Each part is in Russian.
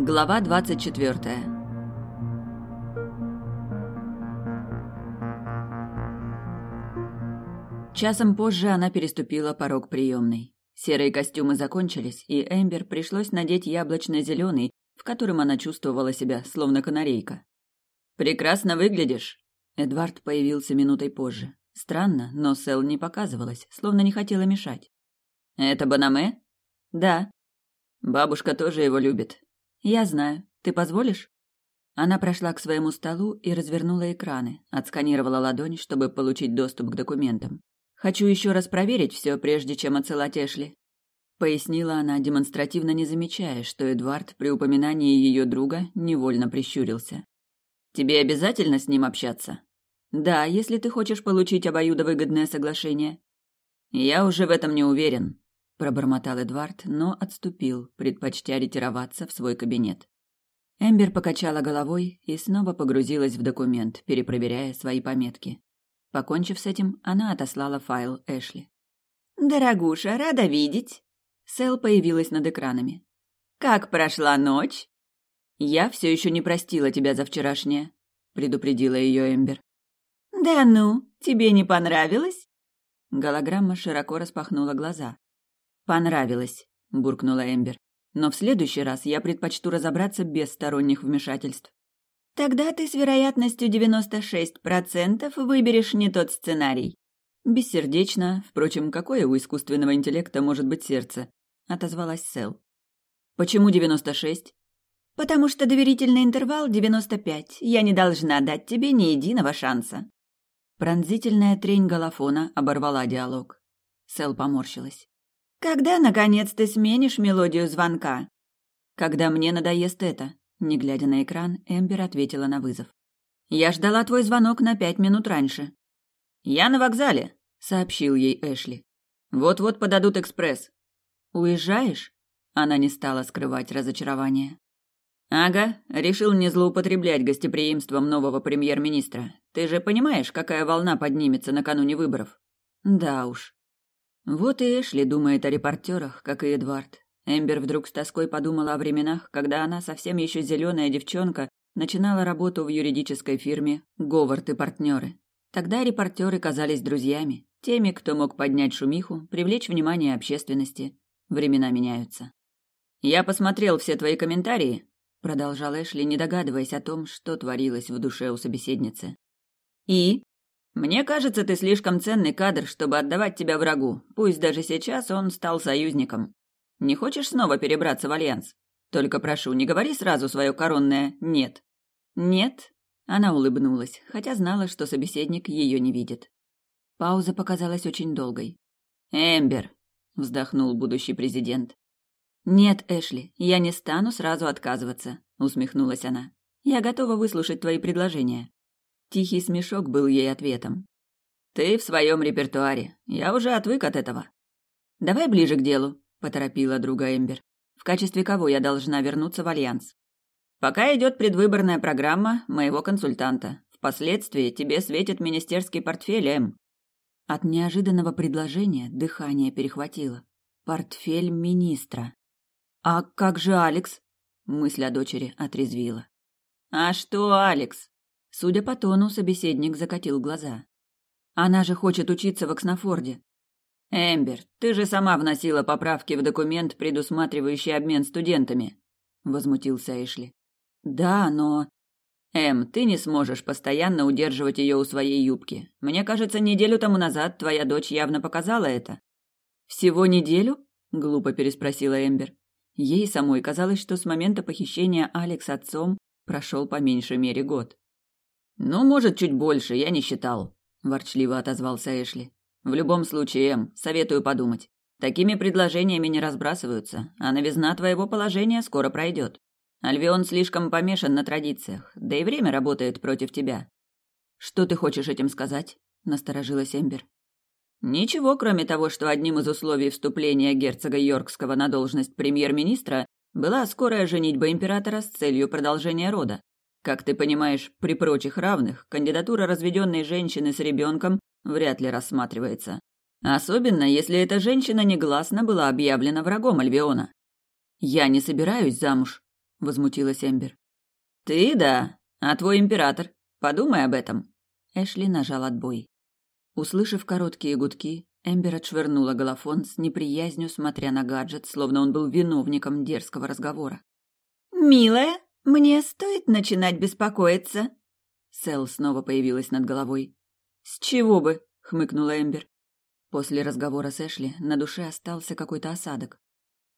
Глава 24. Часом позже она переступила порог приемной. Серые костюмы закончились, и Эмбер пришлось надеть яблочно-зеленый, в котором она чувствовала себя, словно канарейка. «Прекрасно выглядишь!» Эдвард появился минутой позже. Странно, но Сэл не показывалась, словно не хотела мешать. «Это Банаме?» «Да». «Бабушка тоже его любит». «Я знаю. Ты позволишь?» Она прошла к своему столу и развернула экраны, отсканировала ладонь, чтобы получить доступ к документам. «Хочу еще раз проверить все, прежде чем отсылать Эшли», — пояснила она, демонстративно не замечая, что Эдвард при упоминании ее друга невольно прищурился. «Тебе обязательно с ним общаться?» «Да, если ты хочешь получить обоюдовыгодное соглашение». «Я уже в этом не уверен», пробормотал Эдвард, но отступил, предпочтя ретироваться в свой кабинет. Эмбер покачала головой и снова погрузилась в документ, перепроверяя свои пометки. Покончив с этим, она отослала файл Эшли. «Дорогуша, рада видеть!» Сэл появилась над экранами. «Как прошла ночь?» «Я все еще не простила тебя за вчерашнее», — предупредила ее Эмбер. «Да ну, тебе не понравилось?» Голограмма широко распахнула глаза. «Понравилось», — буркнула Эмбер. «Но в следующий раз я предпочту разобраться без сторонних вмешательств». «Тогда ты с вероятностью 96% выберешь не тот сценарий». «Бессердечно. Впрочем, какое у искусственного интеллекта может быть сердце?» — отозвалась Сэл. «Почему 96?» «Потому что доверительный интервал 95. Я не должна дать тебе ни единого шанса». Пронзительная трень голофона оборвала диалог. Сэл поморщилась. Когда, наконец, ты сменишь мелодию звонка? Когда мне надоест это, не глядя на экран, Эмбер ответила на вызов. Я ждала твой звонок на пять минут раньше. Я на вокзале, сообщил ей Эшли. Вот-вот подадут экспресс. Уезжаешь? Она не стала скрывать разочарование. Ага, решил не злоупотреблять гостеприимством нового премьер-министра. Ты же понимаешь, какая волна поднимется накануне выборов? Да уж. Вот и Эшли думает о репортерах, как и Эдвард. Эмбер вдруг с тоской подумала о временах, когда она, совсем еще зеленая девчонка, начинала работу в юридической фирме «Говард и партнеры». Тогда репортеры казались друзьями, теми, кто мог поднять шумиху, привлечь внимание общественности. Времена меняются. «Я посмотрел все твои комментарии», — продолжал Эшли, не догадываясь о том, что творилось в душе у собеседницы. «И?» Мне кажется, ты слишком ценный кадр, чтобы отдавать тебя врагу, пусть даже сейчас он стал союзником. Не хочешь снова перебраться в альянс? Только прошу, не говори сразу свое коронное «нет». «Нет», — она улыбнулась, хотя знала, что собеседник ее не видит. Пауза показалась очень долгой. «Эмбер», — вздохнул будущий президент. «Нет, Эшли, я не стану сразу отказываться», — усмехнулась она. «Я готова выслушать твои предложения». Тихий смешок был ей ответом. «Ты в своем репертуаре. Я уже отвык от этого». «Давай ближе к делу», — поторопила друга Эмбер. «В качестве кого я должна вернуться в Альянс?» «Пока идет предвыборная программа моего консультанта. Впоследствии тебе светит министерский портфель, Эм». От неожиданного предложения дыхание перехватило. Портфель министра. «А как же Алекс?» Мысль о дочери отрезвила. «А что, Алекс? Судя по тону, собеседник закатил глаза. Она же хочет учиться в Окснафорде. Эмбер, ты же сама вносила поправки в документ, предусматривающий обмен студентами, возмутился Эшли. Да, но Эм, ты не сможешь постоянно удерживать ее у своей юбки. Мне кажется, неделю тому назад твоя дочь явно показала это. Всего неделю? глупо переспросила Эмбер. Ей самой казалось, что с момента похищения Алекс отцом прошел по меньшей мере год. «Ну, может, чуть больше, я не считал», – ворчливо отозвался Эшли. «В любом случае, Эм, советую подумать. Такими предложениями не разбрасываются, а новизна твоего положения скоро пройдет. Альвион слишком помешан на традициях, да и время работает против тебя». «Что ты хочешь этим сказать?» – насторожилась Эмбер. «Ничего, кроме того, что одним из условий вступления герцога Йоркского на должность премьер-министра была скорая женитьба императора с целью продолжения рода. Как ты понимаешь, при прочих равных кандидатура разведенной женщины с ребенком вряд ли рассматривается. Особенно, если эта женщина негласно была объявлена врагом Альвиона. «Я не собираюсь замуж», — возмутилась Эмбер. «Ты да, а твой император. Подумай об этом». Эшли нажал отбой. Услышав короткие гудки, Эмбер отшвырнула голофон с неприязнью, смотря на гаджет, словно он был виновником дерзкого разговора. «Милая, мне стоит начинать беспокоиться?» Сэл снова появилась над головой. «С чего бы?» — хмыкнула Эмбер. После разговора с Эшли на душе остался какой-то осадок.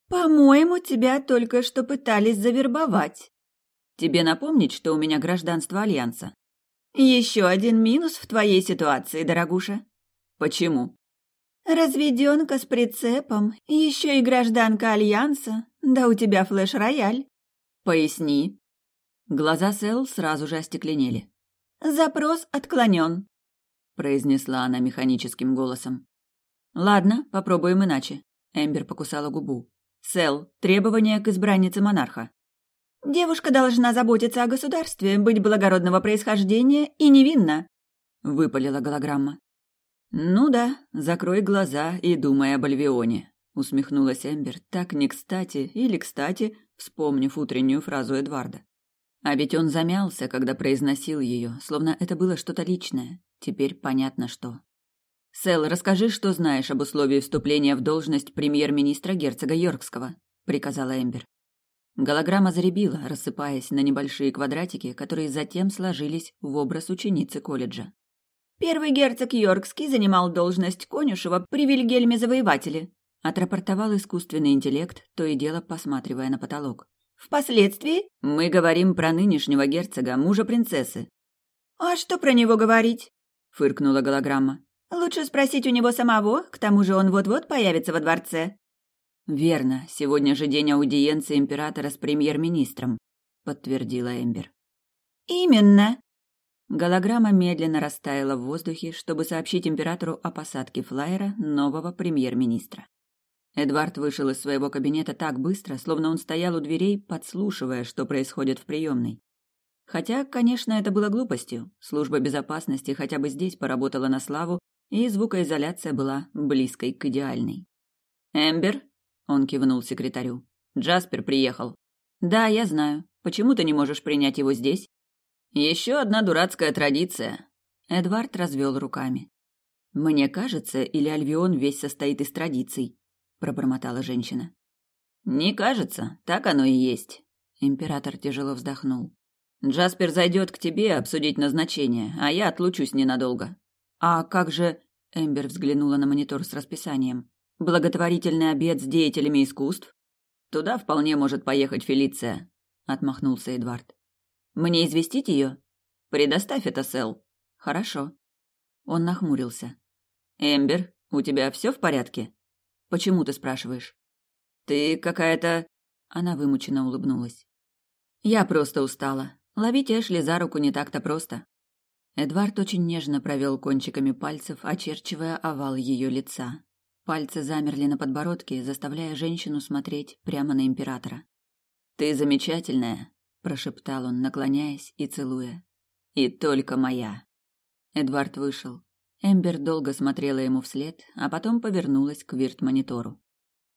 «По-моему, тебя только что пытались завербовать». «Тебе напомнить, что у меня гражданство Альянса?» «Еще один минус в твоей ситуации, дорогуша». «Почему?» «Разведенка с прицепом, еще и гражданка Альянса, да у тебя флеш-рояль». «Поясни». Глаза Сэл сразу же остекленели. «Запрос отклонен», — произнесла она механическим голосом. «Ладно, попробуем иначе». Эмбер покусала губу. «Сэл, требования к избраннице монарха». «Девушка должна заботиться о государстве, быть благородного происхождения и невинна», — выпалила голограмма. «Ну да, закрой глаза и думай об Альвионе», — усмехнулась Эмбер, так не кстати или кстати, вспомнив утреннюю фразу Эдварда. А ведь он замялся, когда произносил ее, словно это было что-то личное. Теперь понятно, что. «Сэл, расскажи, что знаешь об условии вступления в должность премьер-министра герцога Йоркского», — приказала Эмбер. Голограмма заребила, рассыпаясь на небольшие квадратики, которые затем сложились в образ ученицы колледжа. «Первый герцог Йоркский занимал должность конюшева при Вильгельме Завоевателе», отрапортовал искусственный интеллект, то и дело посматривая на потолок. «Впоследствии...» «Мы говорим про нынешнего герцога, мужа принцессы». «А что про него говорить?» — фыркнула голограмма. Лучше спросить у него самого, к тому же он вот-вот появится во дворце. Верно, сегодня же день аудиенции императора с премьер-министром, подтвердила Эмбер. Именно. Голограмма медленно растаяла в воздухе, чтобы сообщить императору о посадке флайера нового премьер-министра. Эдвард вышел из своего кабинета так быстро, словно он стоял у дверей, подслушивая, что происходит в приемной. Хотя, конечно, это было глупостью. Служба безопасности хотя бы здесь поработала на славу и звукоизоляция была близкой к идеальной. «Эмбер?» — он кивнул секретарю. «Джаспер приехал». «Да, я знаю. Почему ты не можешь принять его здесь?» «Еще одна дурацкая традиция». Эдвард развел руками. «Мне кажется, или Альвион весь состоит из традиций», — пробормотала женщина. «Не кажется, так оно и есть». Император тяжело вздохнул. «Джаспер зайдет к тебе обсудить назначение, а я отлучусь ненадолго. «А как же...» — Эмбер взглянула на монитор с расписанием. «Благотворительный обед с деятелями искусств?» «Туда вполне может поехать Фелиция», — отмахнулся Эдвард. «Мне известить ее?» «Предоставь это, Сэл». «Хорошо». Он нахмурился. «Эмбер, у тебя все в порядке?» «Почему ты спрашиваешь?» «Ты какая-то...» Она вымученно улыбнулась. «Я просто устала. Ловить Эшли за руку не так-то просто. Эдвард очень нежно провел кончиками пальцев, очерчивая овал ее лица. Пальцы замерли на подбородке, заставляя женщину смотреть прямо на императора. «Ты замечательная», — прошептал он, наклоняясь и целуя. «И только моя». Эдвард вышел. Эмбер долго смотрела ему вслед, а потом повернулась к вирт-монитору.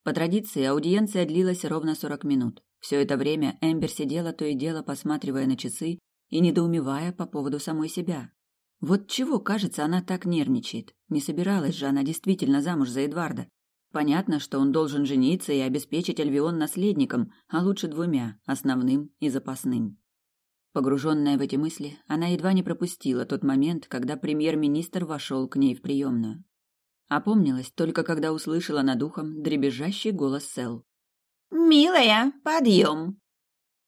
По традиции аудиенция длилась ровно сорок минут. Все это время Эмбер сидела то и дело, посматривая на часы и недоумевая по поводу самой себя. Вот чего, кажется, она так нервничает. Не собиралась же она действительно замуж за Эдварда. Понятно, что он должен жениться и обеспечить Альвион наследником, а лучше двумя, основным и запасным. Погруженная в эти мысли, она едва не пропустила тот момент, когда премьер-министр вошел к ней в приемную. Опомнилась только когда услышала над ухом дребезжащий голос Сэл. «Милая, подъем!»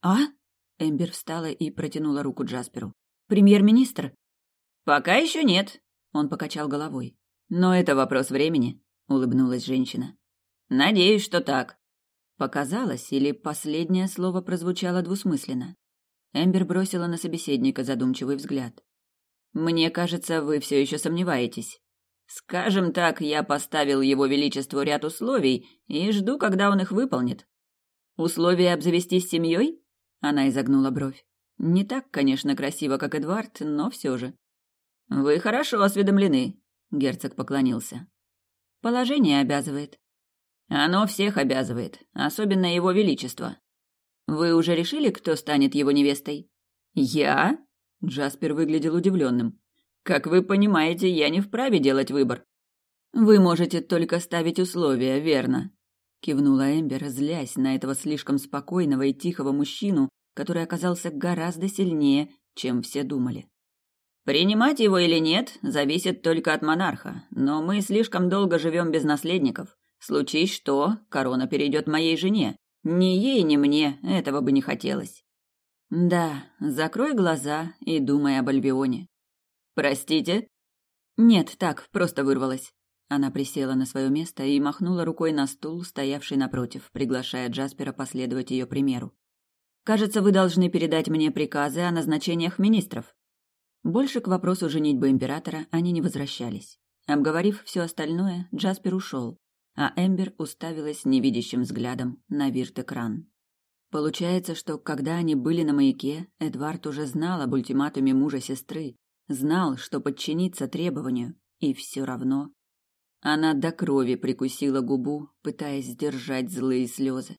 «А?» Эмбер встала и протянула руку Джасперу. «Премьер-министр?» «Пока еще нет», — он покачал головой. «Но это вопрос времени», — улыбнулась женщина. «Надеюсь, что так». Показалось, или последнее слово прозвучало двусмысленно. Эмбер бросила на собеседника задумчивый взгляд. «Мне кажется, вы все еще сомневаетесь. Скажем так, я поставил его величеству ряд условий и жду, когда он их выполнит. Условия обзавестись семьей? Она изогнула бровь. Не так, конечно, красиво, как Эдвард, но все же. Вы хорошо осведомлены, герцог поклонился. Положение обязывает. Оно всех обязывает, особенно его величество. Вы уже решили, кто станет его невестой? Я? Джаспер выглядел удивленным. Как вы понимаете, я не вправе делать выбор. Вы можете только ставить условия, верно? Кивнула Эмбер, злясь на этого слишком спокойного и тихого мужчину, который оказался гораздо сильнее, чем все думали. Принимать его или нет, зависит только от монарха, но мы слишком долго живем без наследников. Случись что, корона перейдет моей жене. Ни ей, ни мне этого бы не хотелось. Да, закрой глаза и думай об Альбионе. Простите? Нет, так, просто вырвалась. Она присела на свое место и махнула рукой на стул, стоявший напротив, приглашая Джаспера последовать ее примеру. Кажется, вы должны передать мне приказы о назначениях министров. Больше к вопросу женитьбы императора они не возвращались. Обговорив все остальное, Джаспер ушел, а Эмбер уставилась невидящим взглядом на вирт-экран. Получается, что когда они были на маяке, Эдвард уже знал об ультиматуме мужа сестры, знал, что подчинится требованию, и все равно. Она до крови прикусила губу, пытаясь сдержать злые слезы.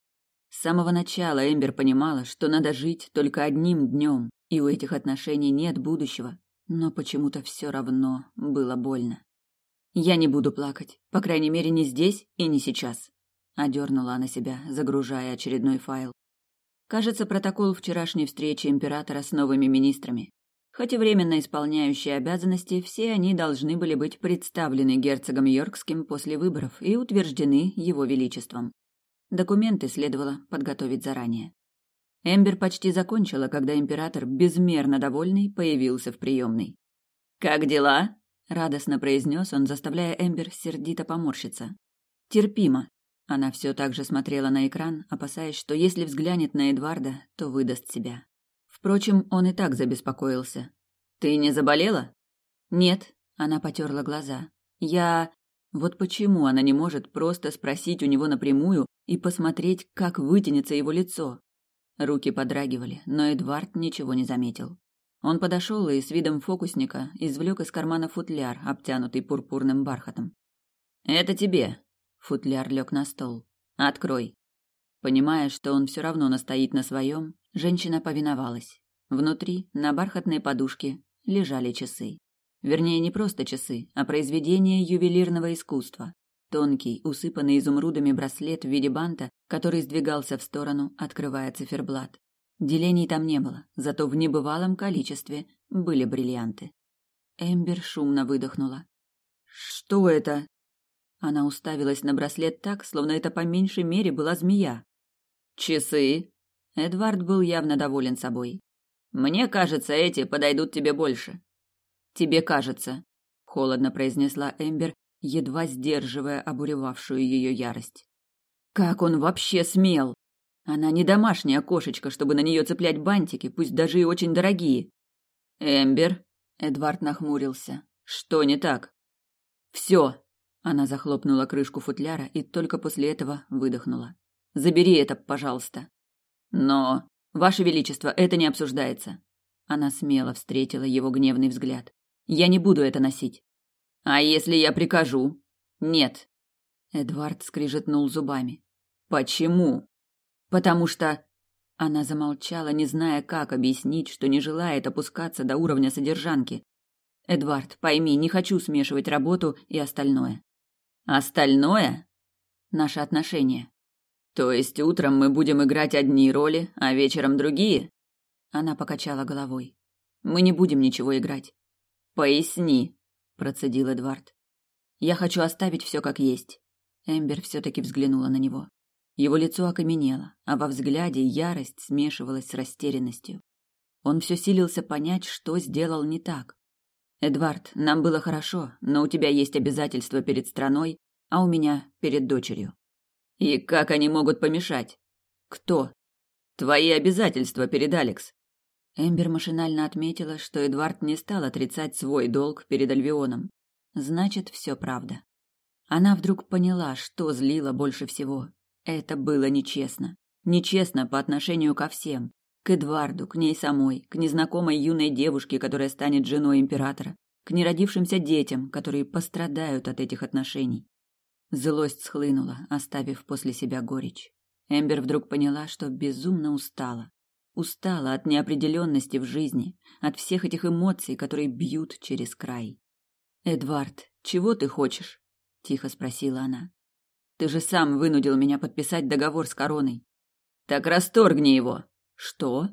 С самого начала Эмбер понимала, что надо жить только одним днем, и у этих отношений нет будущего, но почему-то все равно было больно. Я не буду плакать, по крайней мере, не здесь и не сейчас. Одернула она себя, загружая очередной файл. Кажется, протокол вчерашней встречи императора с новыми министрами. Хоть и временно исполняющие обязанности, все они должны были быть представлены герцогом Йоркским после выборов и утверждены его величеством. Документы следовало подготовить заранее. Эмбер почти закончила, когда император, безмерно довольный, появился в приемной. «Как дела?» — радостно произнес он, заставляя Эмбер сердито поморщиться. «Терпимо». Она все так же смотрела на экран, опасаясь, что если взглянет на Эдварда, то выдаст себя. Впрочем, он и так забеспокоился. «Ты не заболела?» «Нет», — она потерла глаза. «Я...» Вот почему она не может просто спросить у него напрямую и посмотреть, как вытянется его лицо? Руки подрагивали, но Эдвард ничего не заметил. Он подошел и с видом фокусника извлек из кармана футляр, обтянутый пурпурным бархатом. «Это тебе!» Футляр лег на стол. «Открой!» Понимая, что он все равно настоит на своем, женщина повиновалась. Внутри, на бархатной подушке, лежали часы. Вернее, не просто часы, а произведение ювелирного искусства. Тонкий, усыпанный изумрудами браслет в виде банта, который сдвигался в сторону, открывая циферблат. Делений там не было, зато в небывалом количестве были бриллианты. Эмбер шумно выдохнула. «Что это?» Она уставилась на браслет так, словно это по меньшей мере была змея. «Часы?» Эдвард был явно доволен собой. «Мне кажется, эти подойдут тебе больше». «Тебе кажется», — холодно произнесла Эмбер, едва сдерживая обуревавшую ее ярость. Как он вообще смел? Она не домашняя кошечка, чтобы на нее цеплять бантики, пусть даже и очень дорогие. Эмбер, Эдвард нахмурился. Что не так? Все. Она захлопнула крышку футляра и только после этого выдохнула. Забери это, пожалуйста. Но, ваше величество, это не обсуждается. Она смело встретила его гневный взгляд. Я не буду это носить. А если я прикажу? Нет. Эдвард скрижетнул зубами. Почему? Потому что она замолчала, не зная, как объяснить, что не желает опускаться до уровня содержанки. Эдвард, пойми, не хочу смешивать работу и остальное. Остальное? Наши отношения. То есть утром мы будем играть одни роли, а вечером другие? Она покачала головой. Мы не будем ничего играть. Поясни процедил Эдвард. Я хочу оставить все как есть. Эмбер все-таки взглянула на него. Его лицо окаменело, а во взгляде ярость смешивалась с растерянностью. Он все силился понять, что сделал не так. Эдвард, нам было хорошо, но у тебя есть обязательства перед страной, а у меня перед дочерью. И как они могут помешать? Кто? Твои обязательства перед Алекс. Эмбер машинально отметила, что Эдвард не стал отрицать свой долг перед Альвионом. Значит, все правда. Она вдруг поняла, что злило больше всего. Это было нечестно. Нечестно по отношению ко всем. К Эдварду, к ней самой, к незнакомой юной девушке, которая станет женой императора, к неродившимся детям, которые пострадают от этих отношений. Злость схлынула, оставив после себя горечь. Эмбер вдруг поняла, что безумно устала. Устала от неопределенности в жизни, от всех этих эмоций, которые бьют через край. «Эдвард, чего ты хочешь?» – тихо спросила она. «Ты же сам вынудил меня подписать договор с короной». «Так расторгни его!» «Что?»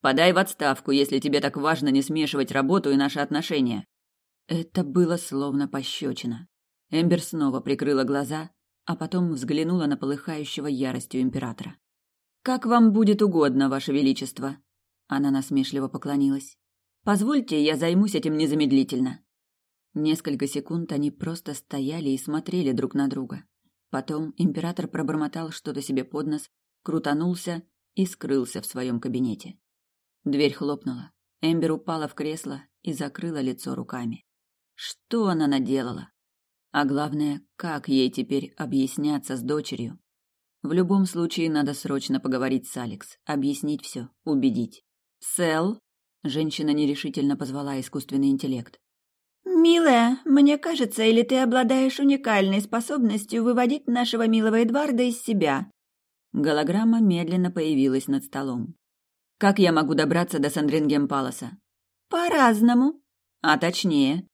«Подай в отставку, если тебе так важно не смешивать работу и наши отношения». Это было словно пощечина. Эмбер снова прикрыла глаза, а потом взглянула на полыхающего яростью императора. «Как вам будет угодно, ваше величество!» Она насмешливо поклонилась. «Позвольте, я займусь этим незамедлительно». Несколько секунд они просто стояли и смотрели друг на друга. Потом император пробормотал что-то себе под нос, крутанулся и скрылся в своем кабинете. Дверь хлопнула. Эмбер упала в кресло и закрыла лицо руками. Что она наделала? А главное, как ей теперь объясняться с дочерью? В любом случае надо срочно поговорить с Алекс, объяснить все, убедить. «Сэл?» – женщина нерешительно позвала искусственный интеллект. «Милая, мне кажется, или ты обладаешь уникальной способностью выводить нашего милого Эдварда из себя?» Голограмма медленно появилась над столом. «Как я могу добраться до Сандрингем-Паласа?» «По-разному». «А точнее?»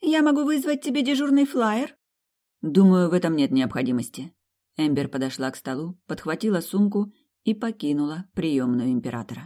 «Я могу вызвать тебе дежурный флаер?» «Думаю, в этом нет необходимости». Эмбер подошла к столу, подхватила сумку и покинула приемную императора.